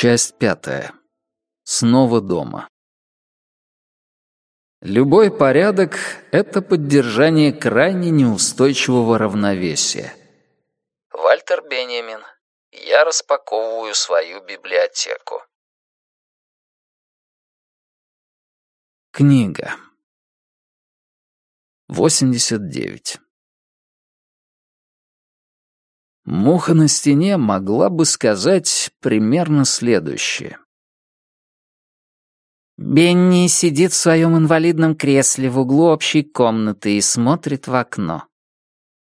Часть пятая. Снова дома. Любой порядок — это поддержание крайне неустойчивого равновесия. Вальтер Бенjamin. Я распаковываю свою библиотеку. Книга. 89. Муха на стене могла бы сказать примерно следующее. Бенни сидит в своем инвалидном кресле в углу общей комнаты и смотрит в окно.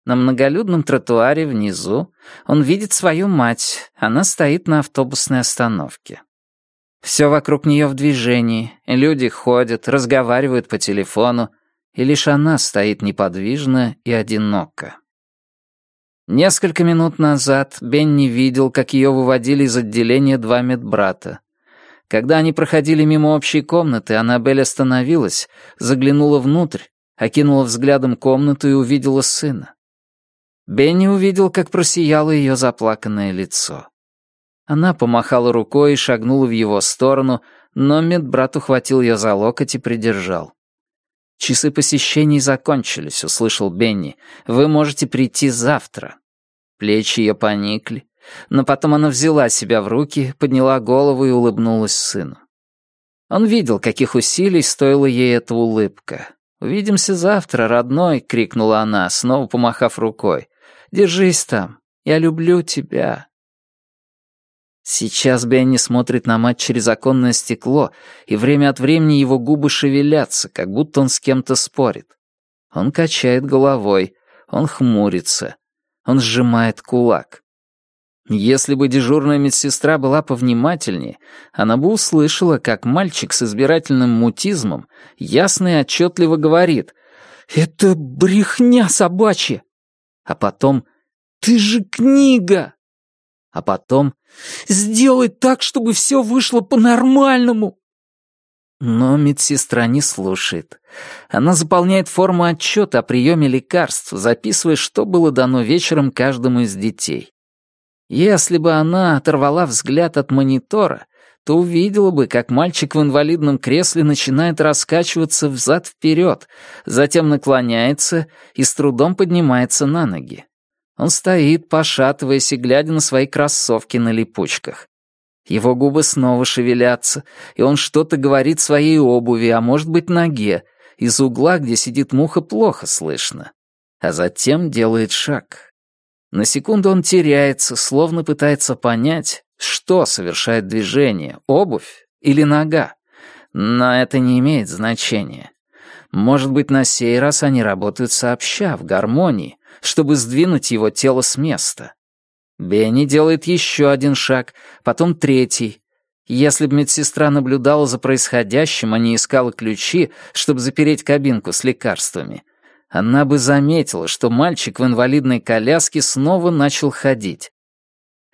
На многолюдном тротуаре внизу он видит свою мать, она стоит на автобусной остановке. Все вокруг нее в движении, люди ходят, разговаривают по телефону, и лишь она стоит неподвижно и одиноко. Несколько минут назад Бенни видел, как ее выводили из отделения два медбрата. Когда они проходили мимо общей комнаты, Аннабель остановилась, заглянула внутрь, окинула взглядом комнату и увидела сына. Бенни увидел, как просияло ее заплаканное лицо. Она помахала рукой и шагнула в его сторону, но медбрат ухватил ее за локоть и придержал. «Часы посещений закончились», — услышал Бенни. «Вы можете прийти завтра». Плечи ее поникли, но потом она взяла себя в руки, подняла голову и улыбнулась сыну. Он видел, каких усилий стоила ей эта улыбка. «Увидимся завтра, родной!» — крикнула она, снова помахав рукой. «Держись там, я люблю тебя!» Сейчас Бенни смотрит на мать через оконное стекло, и время от времени его губы шевелятся, как будто он с кем-то спорит. Он качает головой, он хмурится, он сжимает кулак. Если бы дежурная медсестра была повнимательнее, она бы услышала, как мальчик с избирательным мутизмом ясно и отчетливо говорит «Это брехня собачья!» А потом «Ты же книга!» А потом «Сделай так, чтобы все вышло по-нормальному!» Но медсестра не слушает. Она заполняет форму отчета о приеме лекарств, записывая, что было дано вечером каждому из детей. Если бы она оторвала взгляд от монитора, то увидела бы, как мальчик в инвалидном кресле начинает раскачиваться взад-вперед, затем наклоняется и с трудом поднимается на ноги. Он стоит, пошатываясь и глядя на свои кроссовки на липучках. Его губы снова шевелятся, и он что-то говорит своей обуви, а может быть ноге. Из угла, где сидит муха, плохо слышно. А затем делает шаг. На секунду он теряется, словно пытается понять, что совершает движение, обувь или нога. Но это не имеет значения. Может быть, на сей раз они работают сообща, в гармонии, чтобы сдвинуть его тело с места. Бенни делает еще один шаг, потом третий. Если бы медсестра наблюдала за происходящим, а не искала ключи, чтобы запереть кабинку с лекарствами, она бы заметила, что мальчик в инвалидной коляске снова начал ходить.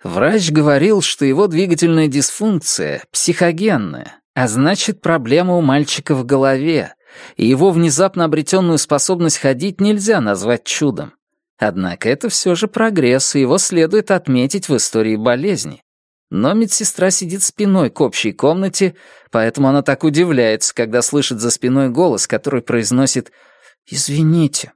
Врач говорил, что его двигательная дисфункция психогенная, а значит, проблема у мальчика в голове, и его внезапно обретенную способность ходить нельзя назвать чудом. Однако это все же прогресс, и его следует отметить в истории болезни. Но медсестра сидит спиной к общей комнате, поэтому она так удивляется, когда слышит за спиной голос, который произносит «Извините».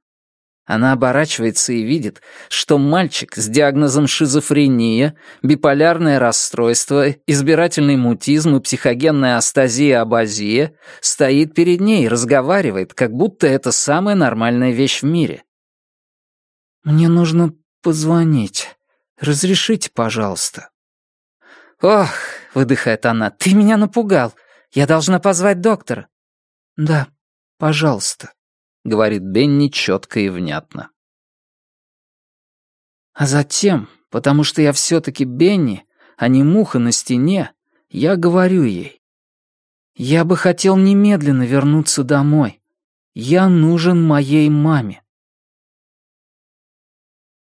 Она оборачивается и видит, что мальчик с диагнозом шизофрения, биполярное расстройство, избирательный мутизм и психогенная астазия-абазия стоит перед ней и разговаривает, как будто это самая нормальная вещь в мире. «Мне нужно позвонить. Разрешите, пожалуйста». «Ох», — выдыхает она, — «ты меня напугал. Я должна позвать доктора». «Да, пожалуйста», — говорит Бенни четко и внятно. А затем, потому что я все-таки Бенни, а не муха на стене, я говорю ей. Я бы хотел немедленно вернуться домой. Я нужен моей маме.